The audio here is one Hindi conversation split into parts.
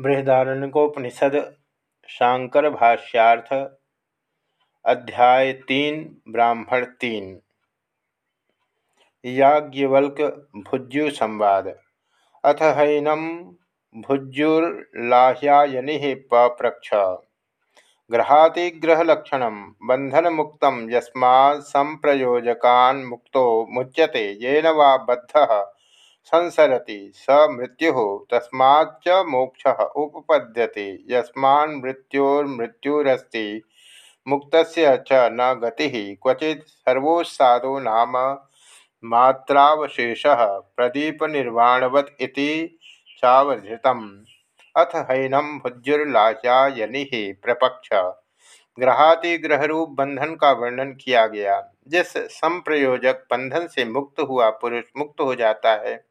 बृहदारण्यकोपनिषद शांकर भाष्यार्थ अध्याय तीन, ब्राह्मण तीन। याज्ञवल्क भुज्यु संवाद अथ हैनम भुज्युर्लाह्यायनि पप्रक्ष। ग्रहातिग्रहलक्षण बंधन मुक्त यस्मा संप्रयोजकान् मुक्तो मुच्यते येन वा बद्धः। संसरति स मृत्यु तस्माच्च मोक्ष उपपद्यते। यस्मान्मृत्योर्मृत्युरस्ति मुक्त च न गति क्वचि सर्वोत्सादो नाम मात्रावशेष प्रदीप निर्वाणवत चावधृतम अथ हैनम भुज्युर्लाचायनि प्रपक्ष। ग्रहातिग्रह रूप बंधन का वर्णन किया गया, जिस संप्रयोजक बंधन से मुक्त हुआ पुरुष मुक्त हो जाता है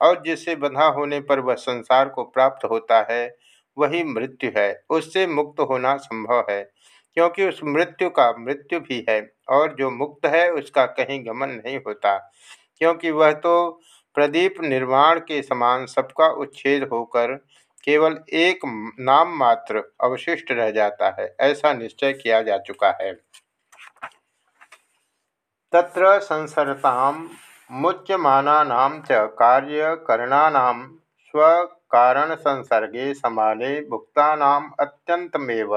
और जिससे बंधा होने पर वह संसार को प्राप्त होता है, वही मृत्यु है। उससे मुक्त होना संभव है, क्योंकि उस मृत्यु का मृत्यु भी है, और जो मुक्त है उसका कहीं गमन नहीं होता, क्योंकि वह तो प्रदीप निर्माण के समान सबका उच्छेद होकर केवल एक नाम मात्र अवशिष्ट रह जाता है, ऐसा निश्चय किया जा चुका है। तत्र संसरताम मुच्यमानानां च कार्यकरणानां स्वकारणसंसर्गे समाने भुक्तानाम् अत्यन्तमेव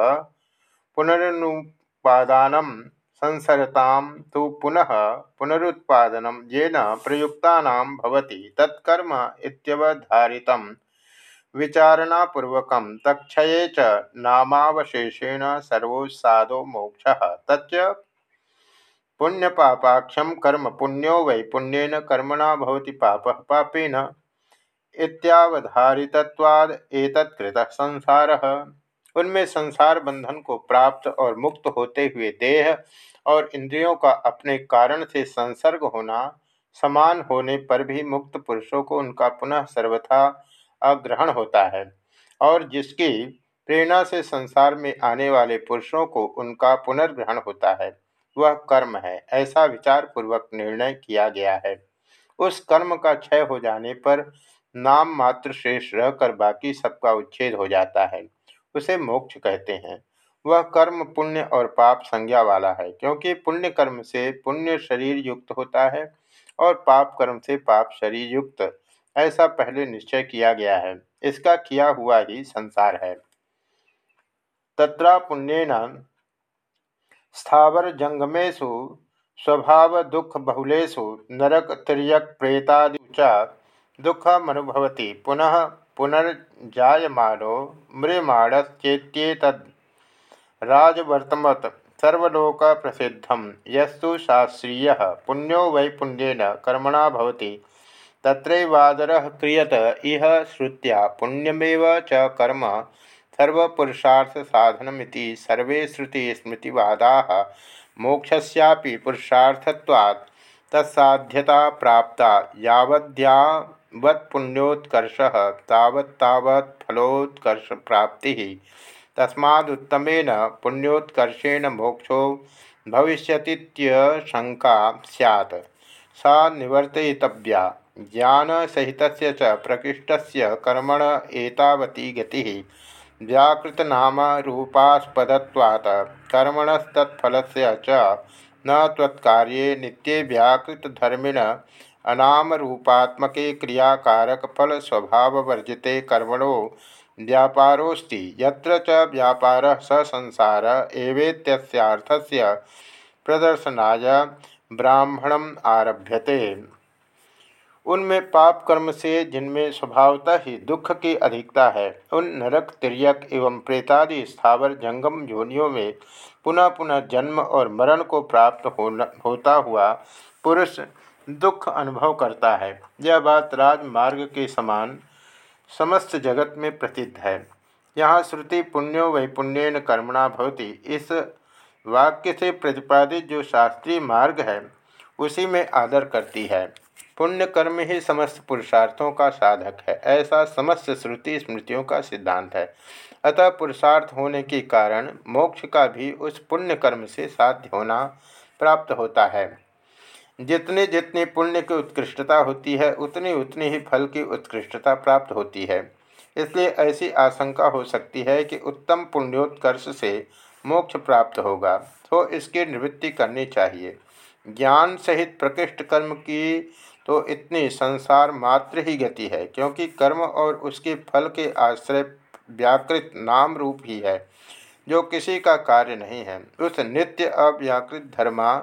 पुनरुत्पादानं संसरतां तु पुनः पुनरुत्पादनं येन प्रयुक्तानां भवति, तत्कर्म इत्यवधारितं विचारणापूर्वकं तक्षये च नामावशेषेण सर्वोत्सादो मोक्षः, तच्च पुण्यपापाक्षम कर्म पुण्यो वै पुण्यन कर्मणा भवति पाप पापेन इत्यावधारितत्वाद संसार। उनमें संसार बंधन को प्राप्त और मुक्त होते हुए देह और इंद्रियों का अपने कारण से संसर्ग होना, समान होने पर भी मुक्त पुरुषों को उनका पुनः सर्वथा अग्रहण होता है और जिसकी प्रेरणा से संसार में आने वाले पुरुषों को उनका पुनर्ग्रहण होता है। वह कर्म है, ऐसा विचार पूर्वक निर्णय किया गया है। उस कर्म का क्षय हो जाने पर नाम मात्र शेष रहकर बाकी सबका उच्छेद हो जाता है, उसे मोक्ष कहते हैं। वह कर्म, पुण्य और पाप संज्ञा वाला है, क्योंकि पुण्य कर्म से पुण्य शरीर युक्त होता है और पाप कर्म से पाप शरीर युक्त, ऐसा पहले निश्चय किया गया है। इसका किया हुआ ही संसार है। तत्रा पुण्यन स्थावर जंगमेशु स्वभाव दुख बहुलेशु नरक तिरक प्रेतादि दुखमनुभवती पुनः पुनर्जायमानो म्रियमाणश्चेत्येतद् राजवर्तमत सर्वलोक प्रसिद्धम यस्तु शास्त्रीय, पुण्यो वै पुण्यन कर्मणा भवति, तत्रैवादरः क्रियत, इह श्रुत्या, पुण्यमेव च कर्म सर्वपुरुषार्थ साधनमिति सर्वे श्रुति स्मृतिवादा। मोक्षस्यापि पुरुषार्थत्वात् तत्साध्यता प्राप्ता यावद्यावत्पुण्योत्कर्ष तावत्तावत् फलोत्कर्ष प्राप्ति। तस्मादुत्तमेन पुण्योत्कर्षेण मोक्षो भविष्यतीत्यशंका सैत् सा निवर्तयितव्या। ज्ञानसहितस्य च प्रकृष्टस्य कर्मण एतावती गतिः। व्याकृतनामरूपास्पदत्वात् कर्मणस्तत्फलस्य च न त्वत्कार्ये नित्ये व्याकृतधर्मिण अनामरूपात्मके क्रियाकारकफलस्वभाववर्जिते कर्मणो व्यापारोऽस्ति। यत्र च व्यापारः स संसार एवेत्यस्यार्थस्य प्रदर्शनाय ब्राह्मणम् आरभ्यते। उनमें पाप कर्म से, जिनमें स्वभावतः ही दुख की अधिकता है, उन नरक तिरक एवं प्रेतादि स्थावर जंगम योनियों में पुनः पुनः जन्म और मरण को प्राप्त होना, होता हुआ पुरुष दुख अनुभव करता है। यह बात राजमार्ग के समान समस्त जगत में प्रसिद्ध है। यहाँ श्रुति पुण्यो वै पुण्यन कर्मणा भवती। इस वाक्य से प्रतिपादित जो शास्त्रीय मार्ग है, उसी में आदर करती है। पुण्य कर्म ही समस्त पुरुषार्थों का साधक है। ऐसा समस्त श्रुति स्मृतियों का सिद्धांत है। अतः पुरुषार्थ होने के कारण मोक्ष का भी उस पुण्य कर्म से साध्य होना प्राप्त होता है। जितने जितने पुण्य की उत्कृष्टता होती है, उतनी उतनी ही फल की उत्कृष्टता प्राप्त होती है। इसलिए ऐसी आशंका हो सकती है कि उत्तम पुण्योत्कर्ष से मोक्ष प्राप्त होगा। तो इसकी निवृत्ति करनी चाहिए। ज्ञान सहित प्रकृष्ट कर्म की तो इतनी संसार मात्र ही गति है, क्योंकि कर्म और उसके फल के आश्रय व्याकृत नाम रूप ही है, जो किसी का कार्य नहीं है। उस नित्य अव्याकृत धर्मा,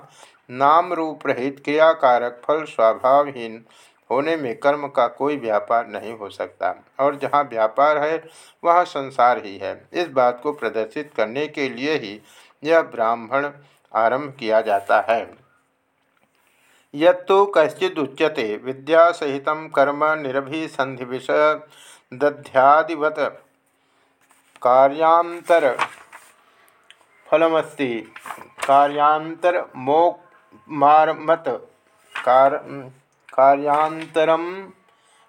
नाम रूप रहित क्रियाकारक फल स्वभावहीन होने में कर्म का कोई व्यापार नहीं हो सकता, और जहाँ व्यापार है, वहाँ संसार ही है। इस बात को प्रदर्शित करने के लिए ही यह ब्राह्मण आरंभ किया जाता है। यत्तु कश्चिदुच्यते विद्या सहित कर्म निरभिसंधि विषय दध्यादिवत कार्यांतर फलमस्ति। कार्यांतर मोक मारमत कार कार्यांतरम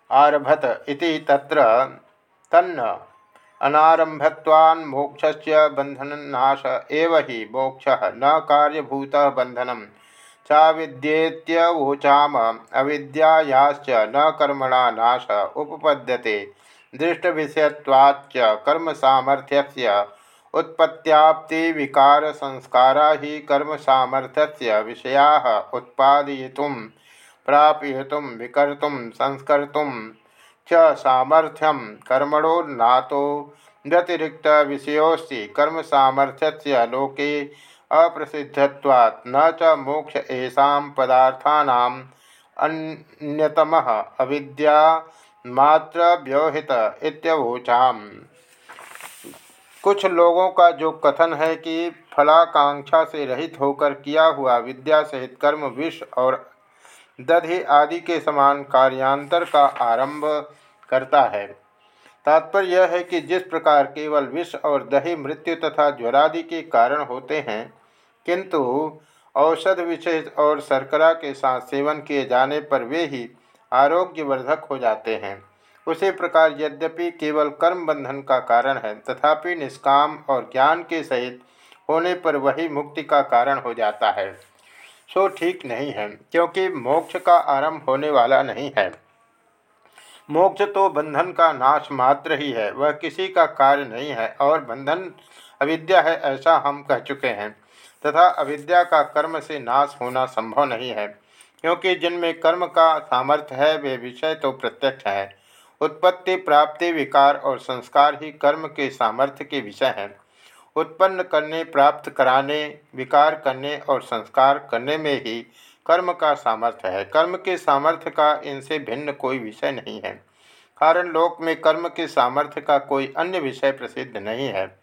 आरभत इति तत्र तन्न अनारंभत्वान् मोक्षस्य बंधननाश एव हि मोक्षः न कार्यभूत बंधनम चाविद्येत्यवोचाम अविद्यायाश्च न कर्मणा नाश उपपद्यते। दृष्ट विषयत्वाच्च कर्म सामर्थ्यस्य उत्पत्त्याप्ति विकार संस्कारा ही कर्म सामर्थ्यस्य विषयाः उत्पादयितुं, प्रापयितुं, विकर्तुं, संस्कर्तुं च सामर्थ्यं कर्मणो नातो व्यतिरिक्त विषयोस्ति कर्म सामर्थ्यस्य लोके अप्रसिद्धत्वात् न च मोक्ष ऐसा पदार्थानाम अन्यतम अविद्या मात्र व्यवहित इत्यवोचाम। कुछ लोगों का जो कथन है कि फलाकांक्षा से रहित होकर किया हुआ विद्या सहित कर्म, विष और दधि आदि के समान कार्यांतर का आरंभ करता है। तात्पर्य यह है कि जिस प्रकार केवल विष और दही, मृत्यु तथा ज्वरादि के कारण होते हैं किंतु औषध विशेष और शर्करा के साथ सेवन किए जाने पर वे ही आरोग्यवर्धक हो जाते हैं। उसी प्रकार यद्यपि केवल कर्म बंधन का कारण है, तथापि निष्काम और ज्ञान के सहित होने पर वही मुक्ति का कारण हो जाता है। सो ठीक नहीं है, क्योंकि मोक्ष का आरंभ होने वाला नहीं है। मोक्ष तो बंधन का नाश मात्र ही है, वह किसी का कार्य नहीं है और बंधन अविद्या है ऐसा हम कह चुके हैं। तथा अविद्या का कर्म से नाश होना संभव नहीं है, क्योंकि जिनमें कर्म का सामर्थ्य है, वे विषय तो प्रत्यक्ष है। उत्पत्ति, प्राप्ति, विकार और संस्कार ही कर्म के सामर्थ्य के विषय हैं। उत्पन्न करने, प्राप्त कराने, विकार करने और संस्कार करने में ही कर्म का सामर्थ्य है। कर्म के सामर्थ्य का इनसे भिन्न कोई विषय नहीं है। कारण लोक में कर्म के सामर्थ्य का कोई अन्य विषय प्रसिद्ध नहीं है।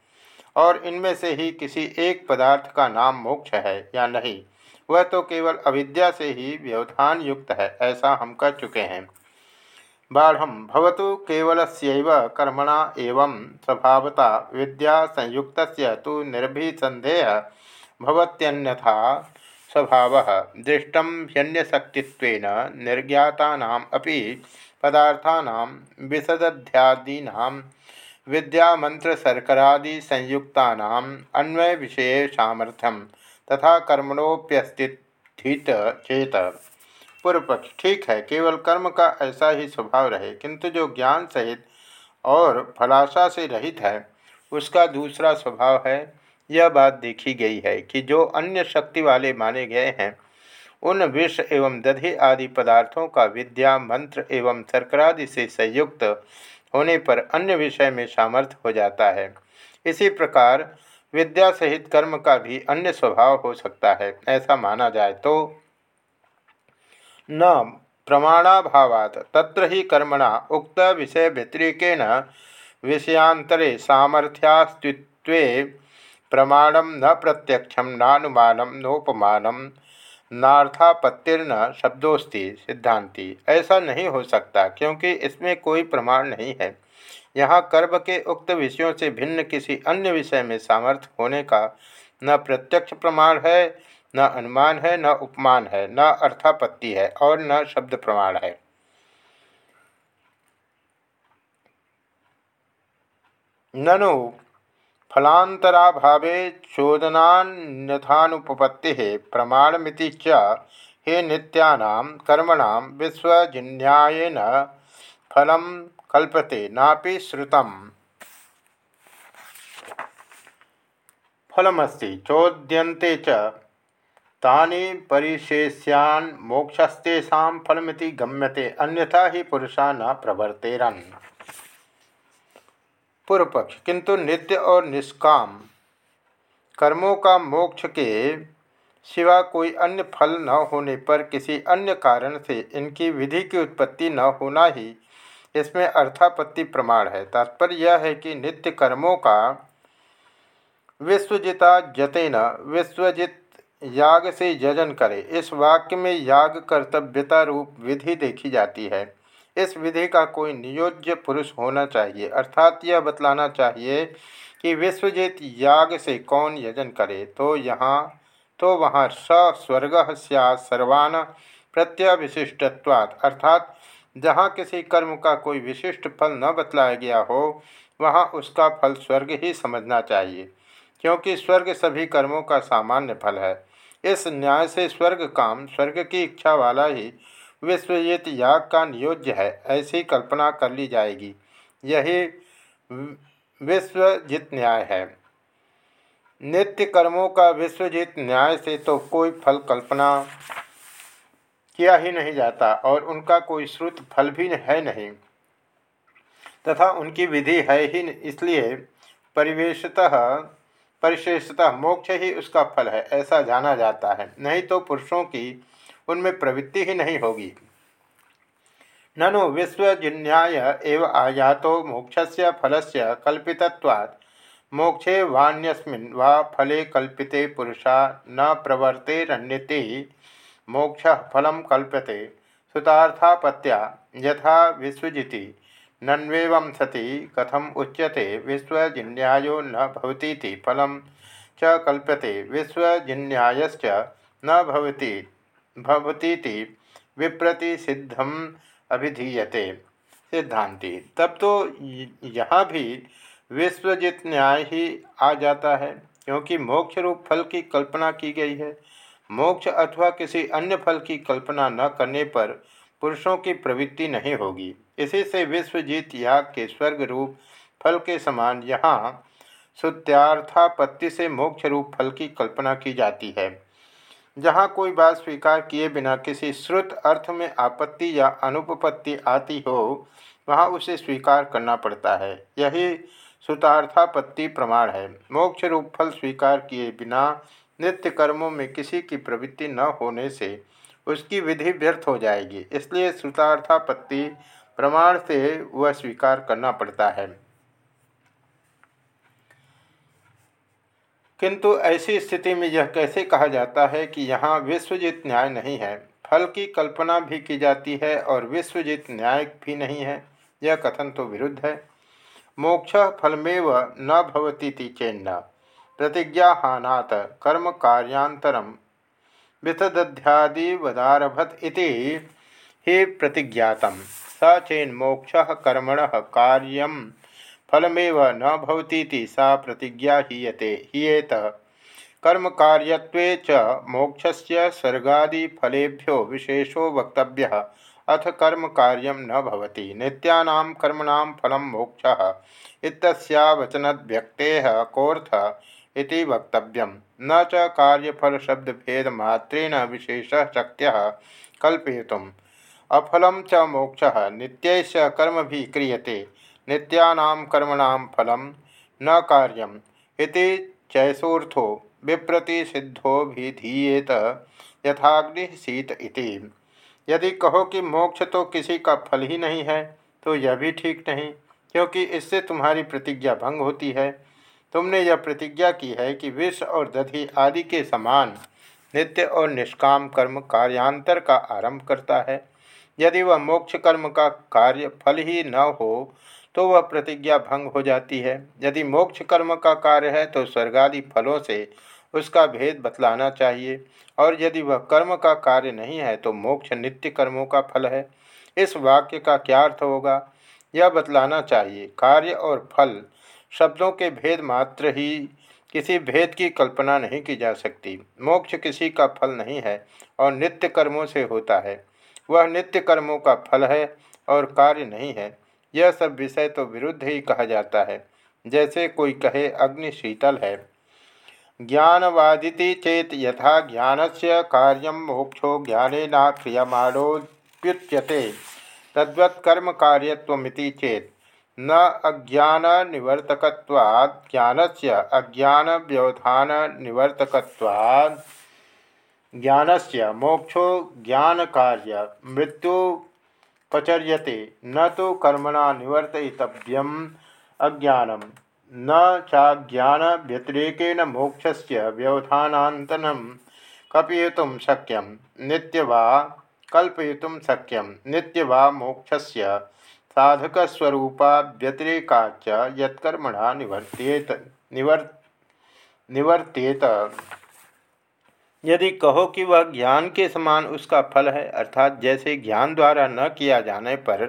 और इनमें से ही किसी एक पदार्थ का नाम मोक्ष है या नहीं? वह तो केवल अविद्या से ही व्यवधान युक्त है, ऐसा हम कह चुके हैं। बाढ़ भवतु केवल कर्मणा एवं स्वभावता विद्या संयुक्त तो निर्भिसंदेह भवत्यन्यथा स्वभाव। दृष्ट ह्यन्यशक्तित्व निर्ज्ञाता पदार्थानां विशदध्यादीना विद्या मंत्र शर्करादि संयुक्ता अन्वय विषय सामर्थ्यम तथा कर्मणोप्यस्थित चेत। पूर्व पक्ष ठीक है, केवल कर्म का ऐसा ही स्वभाव रहे, किंतु जो ज्ञान सहित और फलाशा से रहित है, उसका दूसरा स्वभाव है, यह बात देखी गई है कि जो अन्य शक्ति वाले माने गए हैं, उन विष एवं दधि आदि पदार्थों का विद्या मंत्र एवं शर्करादि से संयुक्त होने पर अन्य विषय में सामर्थ्य हो जाता है। इसी प्रकार विद्या सहित कर्म का भी अन्य स्वभाव हो सकता है, ऐसा माना जाए तो। न प्रमाणाभावात, तत्र ही कर्मणा उक्त विषय व्यतिरिकेण विषयांतरे सामर्थ्यास्तित्व प्रमाणम न प्रत्यक्षम नानुमानम नोपमानम। नार्थापत्तिर्न शब्दोस्ति सिद्धांति। ऐसा नहीं हो सकता, क्योंकि इसमें कोई प्रमाण नहीं है। यहाँ कर्म के उक्त विषयों से भिन्न किसी अन्य विषय में सामर्थ्य होने का न प्रत्यक्ष प्रमाण है, न अनुमान है, न उपमान है, न अर्थापत्ति है और न शब्द प्रमाण है। ननु फलांतराभावे चोदनान्यथानुपपत्ति प्रमाणमिति च हे नित्यानां कर्मणां विश्वजिन्यायेन फलं कल्पते नापि श्रुतम। फलमस्ति, चोद्यन्ते च। तानि परिशेष्यान् मोक्षस्तेषां फलमिति गम्यते, अन्यथा ही पुरुषा न प्रवर्तेरन्। पूर्व पक्ष किंतु नित्य और निष्काम कर्मों का मोक्ष के सिवा कोई अन्य फल न होने पर किसी अन्य कारण से इनकी विधि की उत्पत्ति न होना ही इसमें अर्थापत्ति प्रमाण है। तात्पर्य यह है कि नित्य कर्मों का विश्वजिता जतेन विश्वजित याग से जजन करे। इस वाक्य में याग कर्तव्यता रूप विधि देखी जाती है। इस विधि का कोई नियोज्य पुरुष होना चाहिए। अर्थात यह बतलाना चाहिए कि विश्वजीत याग से कौन यजन करे। तो यहाँ तो वहाँ स स्वर्ग सर्वान प्रत्यविशिष्टत्वात् अर्थात जहाँ किसी कर्म का कोई विशिष्ट फल न बतलाया गया हो, वहाँ उसका फल स्वर्ग ही समझना चाहिए, क्योंकि स्वर्ग सभी कर्मों का सामान्य फल है। इस न्याय से स्वर्ग काम, स्वर्ग की इच्छा वाला ही विश्वजित याग का नियोज्य है, ऐसी कल्पना कर ली जाएगी। यही विश्वजित न्याय है। नित्य कर्मों का विश्वजित न्याय से तो कोई फल कल्पना किया ही नहीं जाता और उनका कोई श्रुत फल भी है नहीं। तथा उनकी विधि है ही इसलिए परिवेशतः, परिशेषतः मोक्ष ही उसका फल है, ऐसा जाना जाता है। नहीं तो पुरुषों की उनमें प्रवृत्ति ही नहीं होगी। ननु विश्वजिन्याय एव आयातो मोक्षस्य फलस्य कल्पितत्वात्। मोक्षे वान्यस्मिन् वा फले कल्पिते पुरुषा न प्रवर्तेरण्यते मोक्ष फलम कल्प्यते। सुतार्थापत्या यथा विश्वजिति। नन्वेवं सति कथम उच्यते। विश्वजिन्यायो न भवती फल च कल्प्यते। विश्वजिन्यायश्च न भवती। भवतीति विप्रतिसिद्धम अभिधीयते। सिद्धांति। तब तो यहाँ भी विश्वजित न्याय ही आ जाता है, क्योंकि मोक्ष रूप फल की कल्पना की गई है। मोक्ष अथवा किसी अन्य फल की कल्पना न करने पर पुरुषों की प्रवृत्ति नहीं होगी। इसी से विश्वजीत याग के स्वर्ग रूप फल के समान यहाँ सुत्यार्थापत्ति से मोक्ष रूप फल की कल्पना की जाती है। जहाँ कोई बात स्वीकार किए बिना किसी श्रुत अर्थ में आपत्ति या अनुपपत्ति आती हो, वहाँ उसे स्वीकार करना पड़ता है। यही सुतार्थापत्ति प्रमाण है। मोक्ष रूप फल स्वीकार किए बिना नित्य कर्मों में किसी की प्रवृत्ति न होने से उसकी विधि व्यर्थ हो जाएगी। इसलिए श्रुतार्थापत्ति प्रमाण से वह स्वीकार करना पड़ता है। किंतु ऐसी स्थिति में यह कैसे कहा जाता है कि यहाँ विश्वजित न्याय नहीं है? फल की कल्पना भी की जाती है और विश्वजित न्याय भी नहीं है। यह कथन तो विरुद्ध है। मोक्ष फलमेव न भवती चेन्न प्रतिज्ञाहानात कर्म कार्यांतरम वितदध्यादिवदारभत ही प्रतिज्ञातम। स चेन्मोक्ष कर्मण कार्य फलमेव न भवती सा प्रतिज्ञा हीयते, हीयेत। कर्म कार्यत्वे च मोक्षस्य स्वर्गादिफलेभ्यो विशेषो वक्तव्य। अथ कर्म कार्य न भवति कर्मणां फलं मोक्षः। इत्यस्यावचनव्यक्तेः कोऽर्थ इति वक्तव्यम। न च कार्यफल शब्द भेद मात्रेण विशेष शक्य कल्पयुम अफलम च मोक्ष नित्य कर्म भी क्रियते। नित्यानाम कर्मणाम फलम न कार्यम इति चैसोर्थो विप्रति सिद्धो भी धीयेत यथाग्नि शीत इति। यदि कहो कि मोक्ष तो किसी का फल ही नहीं है तो यह भी ठीक नहीं, क्योंकि इससे तुम्हारी प्रतिज्ञा भंग होती है। तुमने यह प्रतिज्ञा की है कि विष और दधि आदि के समान नित्य और निष्काम कर्म कार्यांतर का आरंभ करता है। यदि वह मोक्ष कर्म का कार्य फल ही न हो तो वह प्रतिज्ञा भंग हो जाती है। यदि मोक्ष कर्म का कार्य है तो स्वर्गादि फलों से उसका भेद बतलाना चाहिए। और यदि वह कर्म का कार्य नहीं है तो मोक्ष नित्य कर्मों का फल है। इस वाक्य का क्या अर्थ होगा? यह बतलाना चाहिए। कार्य और फल शब्दों के भेद मात्र ही किसी भेद की कल्पना नहीं की जा सकती। मोक्ष किसी का फल नहीं है और नित्य कर्मों से होता है। वह नित्य कर्मों का फल है और कार्य नहीं है। यह सब विषय तो विरुद्ध ही कहा जाता है, जैसे कोई कहे अग्नि शीतल है। ज्ञानवादिति चेत यथा ज्ञान से कार्य मोक्षो ज्ञान न क्रियमाणोप्युच्यते तद्वत्कर्म कार्यमिति चेत। न अज्ञान निवर्तकवाद ज्ञान से अज्ञान व्यवधान निवर्तकवाद ज्ञान से मोक्षो ज्ञान कार्य मृत्यु पचर्यते न तो कर्मणा निवर्तयितव्यम अज्ञानम। न चाज्ञान व्यतिरेकेण मोक्ष से व्यवधानातन कपयित शक्यम। नित्य वा कल्पयुत शक्यम। नित्य वा मोक्ष से साधकस्वरूपा व्यतिरेका यत्कर्मणा निवर्तेत निवर् निवर्तेत। यदि कहो कि वह ज्ञान के समान उसका फल है, अर्थात जैसे ज्ञान द्वारा न किया जाने पर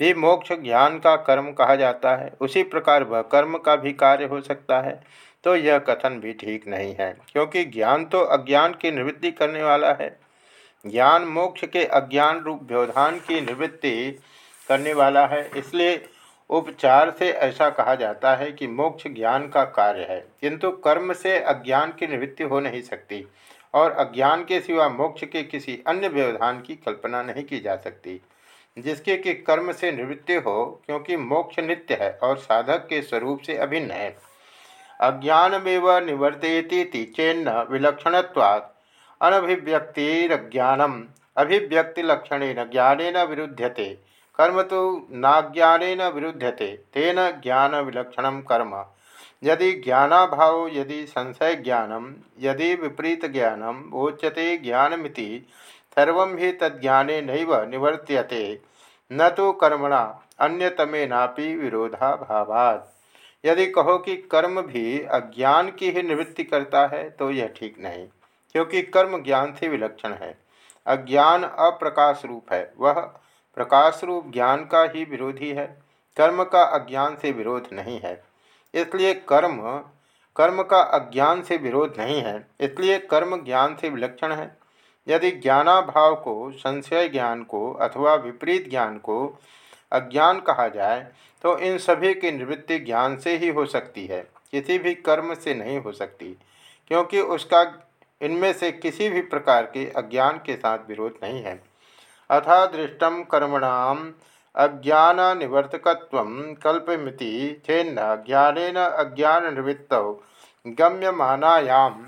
भी मोक्ष ज्ञान का कर्म कहा जाता है, उसी प्रकार वह कर्म का भी कार्य हो सकता है तो यह कथन भी ठीक नहीं है, क्योंकि ज्ञान तो अज्ञान की निवृत्ति करने वाला है। ज्ञान मोक्ष के अज्ञान रूप व्यवधान की निवृत्ति करने वाला है, इसलिए उपचार से ऐसा कहा जाता है कि मोक्ष ज्ञान का कार्य है। किंतु कर्म से अज्ञान की निवृत्ति हो नहीं सकती और अज्ञान के सिवा मोक्ष के किसी अन्य व्यवधान की कल्पना नहीं की जा सकती, जिसके कि कर्म से निवृत्ति हो, क्योंकि मोक्ष नित्य है और साधक के स्वरूप से अभिन्न है। अज्ञान में अज्ञानमेव निवर्तयती चेन्न विलक्षणत्वात् अनभिव्यक्तिरज्ञानम। अभिव्यक्तिलक्षणेन ज्ञानेन विरुध्यते। कर्म तो नाज्ञान विरुध्यते, तेन ज्ञान विलक्षण कर्म। यदि ज्ञानाभाव, यदि संशय ज्ञानम यदि विपरीत ज्ञानम उच्यते ज्ञानमिति, सर्व ही तज्ञाने नैव निवर्त्यते। न तो कर्मणा, अन्यतमेनापि विरोधाभावात्। यदि कहो कि कर्म भी अज्ञान की ही निवृत्ति करता है तो यह ठीक नहीं, क्योंकि कर्म ज्ञान से विलक्षण है। अज्ञान अप्रकाश रूप है, वह प्रकाश रूप ज्ञान का ही विरोधी है, कर्म का अज्ञान से विरोध नहीं है। इसलिए कर्म कर्म का अज्ञान से विरोध नहीं है, इसलिए कर्म ज्ञान से विलक्षण है। यदि ज्ञानाभाव को, संशय ज्ञान को अथवा विपरीत ज्ञान को अज्ञान कहा जाए तो इन सभी की निवृत्ति ज्ञान से ही हो सकती है, किसी भी कर्म से नहीं हो सकती, क्योंकि उसका, इनमें से किसी भी प्रकार के अज्ञान के साथ विरोध नहीं है। अथादृष्ट कर्मणाम अज्ञान निवर्तक कल्पमिति चेन्न ज्ञान अज्ञान निवृत्त गम्यमानायाम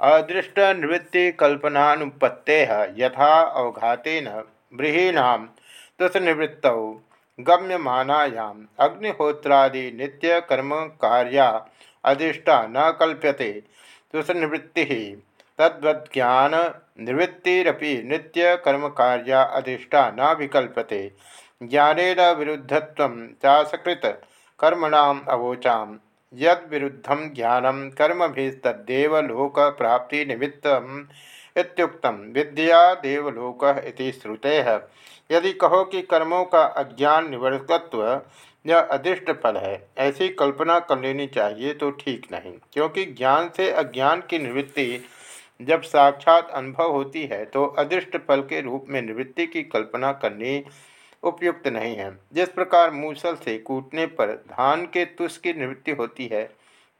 अदृष्ट निवृत्ति कल्पनानुपत्ते यथा अवघातेन ब्रीहीना तुषनिवृत्त गम्यमानायाम अग्निहोत्रादि नित्य कर्म कार्या न कल्प्यते तुषनिवृत्ति तद्वज्ञान निवृत्तिरपि नित्य कर्म कार्या अधिष्ठा न विकल्पते। ज्ञानेन विरुद्धत्व चासकृत कर्मणाम अवोचाम। यद विरुद्धम ज्ञानम कर्म भी तद्देव लोक प्राप्ति इत्युक्तम विद्या देवलोक श्रुते। है यदि कहो कि कर्मों का अज्ञान निवर्तत्व यह अदृष्ट फल है, ऐसी कल्पना कर लेनी चाहिए तो ठीक नहीं, क्योंकि ज्ञान से अज्ञान की निवृत्ति जब साक्षात अनुभव होती है तो अदृष्ट फल के रूप में निवृत्ति की कल्पना करनी उपयुक्त नहीं है। जिस प्रकार मूसल से कूटने पर धान के तुष की निवृत्ति होती है,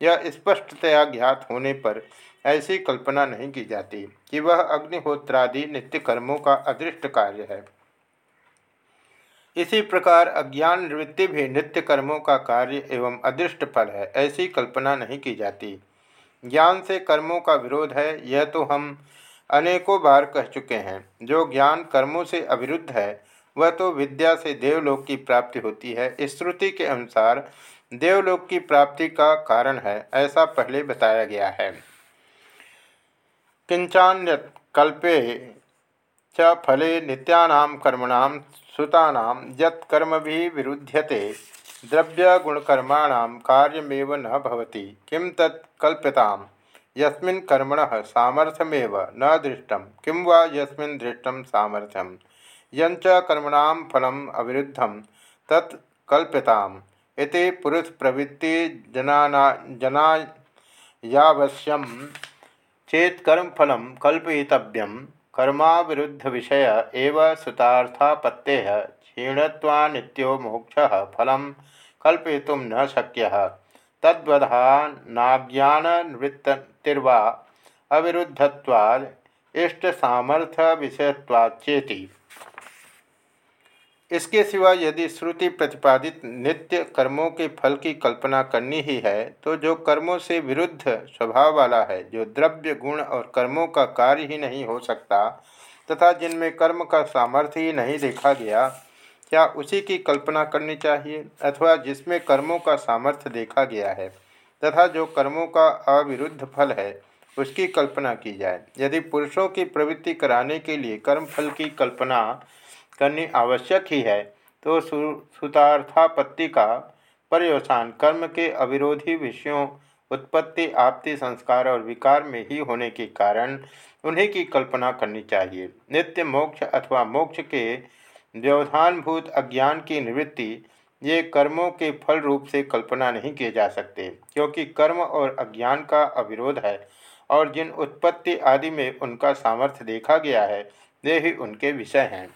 यह स्पष्टतया ज्ञात होने पर ऐसी कल्पना नहीं की जाती कि वह अग्निहोत्रादि नित्य कर्मों का अदृष्ट कार्य है। इसी प्रकार अज्ञान निवृत्ति भी नित्य कर्मों का कार्य एवं अदृष्ट फल है, ऐसी कल्पना नहीं की जाती। ज्ञान से कर्मों का विरोध है, यह तो हम अनेकों बार कह चुके हैं। जो ज्ञान कर्मों से अविरुद्ध है, वह तो विद्या से देवलोक की प्राप्ति होती है। इस श्रुति के अनुसार देवलोक की प्राप्ति का कारण है, ऐसा पहले बताया गया है। किंचान्य कल्पे च फले नित्यानाम कर्मणाम सुतानाम यत्कर्म भी विरुध्यते द्रव्य गुणकर्माण कार्यमेव न भवति। किं तत् कल्प्यताम? यस्मिन् कर्मणः सामर्थ्यमेव न दृष्टं किं वा यस्मिन् दृष्टं सामर्थ्यं यंच कर्मणां फलम् अविरुद्धं तत् कल्प्यताम्। इति पुरुषप्रवृत्ति जना जनायावश्यं चेत कर्मफलं कल्पयितव्यं कर्मा विरुद्ध विषय एव सुतार्थापत्ते, क्षीणत्वानित्यो मोक्ष फल कल्पयितुं न शक्य। तद्वधानाज्ञानवृत्तिर्वा अविरुद्धत्वाद इष्ट सामर्थ्य विषयत्वाचेति इसके सिवा यदि श्रुति प्रतिपादित नित्य कर्मों के फल की कल्पना करनी ही है तो जो कर्मों से विरुद्ध स्वभाव वाला है, जो द्रव्य, गुण और कर्मों का कार्य ही नहीं हो सकता, तथा जिनमें कर्म का सामर्थ्य ही नहीं देखा गया क्या उसी की कल्पना करनी चाहिए अथवा जिसमें कर्मों का सामर्थ्य देखा गया है तथा जो कर्मों का अविरुद्ध फल है, उसकी कल्पना की जाए। यदि पुरुषों की प्रवृत्ति कराने के लिए कर्म फल की कल्पना करनी आवश्यक ही है तो सुतार्थापत्ति का पर्यवसान कर्म के अविरोधी विषयों, उत्पत्ति, आपति, संस्कार और विकार में ही होने के कारण उन्हीं की कल्पना करनी चाहिए। नित्य मोक्ष अथवा मोक्ष के व्यवधानभूत अज्ञान की निवृत्ति, ये कर्मों के फल रूप से कल्पना नहीं किए जा सकते, क्योंकि कर्म और अज्ञान का अविरोध है, और जिन उत्पत्ति आदि में उनका सामर्थ्य देखा गया है, वे ही उनके विषय हैं।